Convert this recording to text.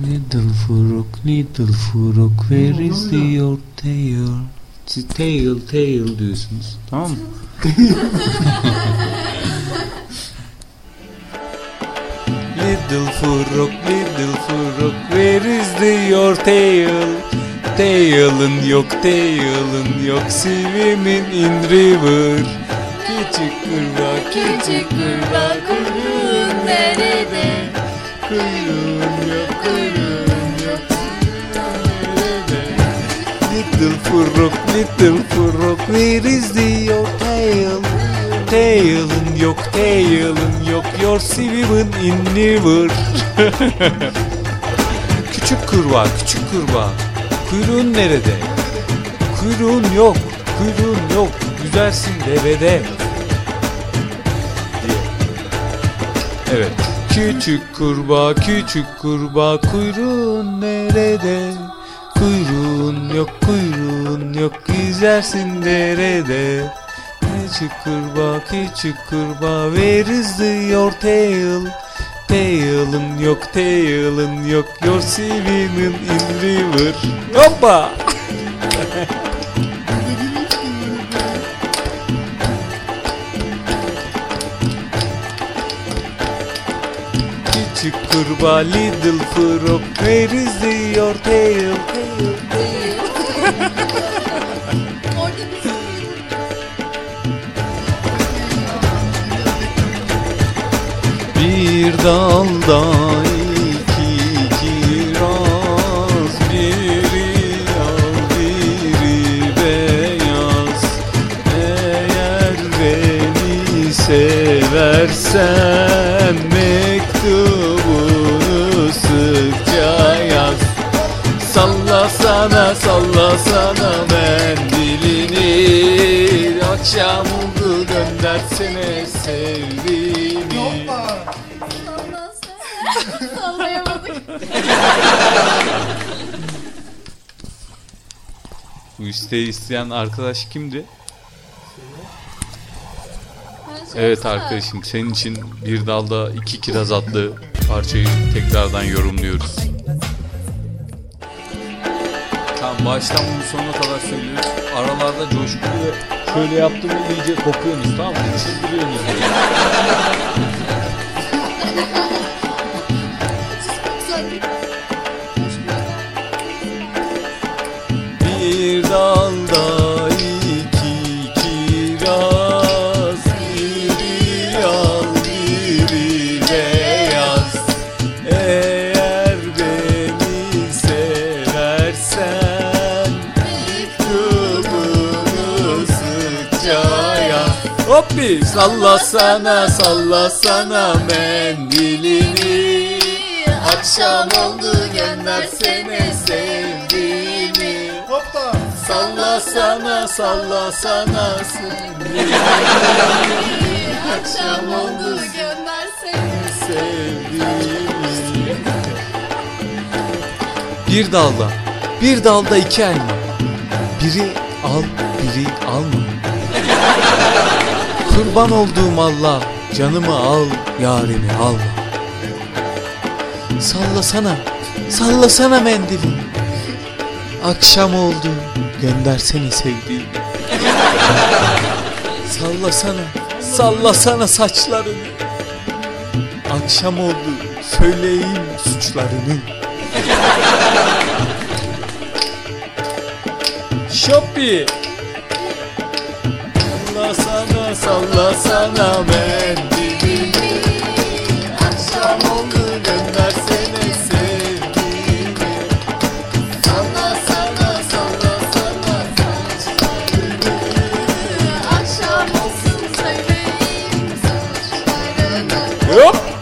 Little frog, little frog, where is the your tail? Siz tail, tail diyorsunuz. Tamam mı? little frog, little frog, where is the your tail? Tail'ın yok, tail'ın yok, swimming in river. Küçük kurbağa, Küçük kurbağa nerede? Yok, kuyruğun yok. Little frog, little frog, where is the your tail? Tail'ın yok, tail'ın yok, your swimming in river. küçük kurbağa, küçük kurbağa, kuyruğun nerede? Kuyruğun yok, kuyruğun yok, güzelsin devede. diye. Evet. Küçük kurbağa, küçük kurbağa, kuyruğun nerede? Kuyruğun yok, kuyruğun yok, yüzersin derede. Küçük kurbağa, küçük kurbağa, where is the your tail? Tail'ın yok, tail'ın yok, your swimming in river. Hoppa! Kurbağa, little frog, where is the your tail? Bir dalda iki kiraz Biri al biri beyaz Eğer beni seversen Mektubunu Salla sana salla sana mendilini Akşam oldu göndersene sonra sallayamadık. Bu isteği isteyen arkadaş kimdi? Evet arkadaşım senin için bir dalda iki kiraz adlı parçayı tekrardan yorumluyoruz. Baştan bunu sonuna kadar söylüyoruz. Aralarda coşkulu şöyle yaptım iyice kokuyorsunuz tamam mı? Çıldırıyorsunuz yaz Hoppi sallasana sallasana mendilini Akşam oldu göndersene sevdiğimi. Sallasana sallasana sevdiğimi. Akşam oldu göndersene. sevdiğimi. Bir dalda bir dalda iki elma. Biri al biri alma Kurban olduğum Allah canımı al yarimi alma. Sallasana sallasana mendilini Akşam oldu göndersene sevdiğimi Sallasana sallasana saçlarını. Akşam oldu söyleyeyim suçlarını. Şoppi Sallasana mendilini Akşam oldu göndersene sevdiğimi Sallasana sallasana saçlarını. Akşam olsun söyleyeyim saçlarını. Hop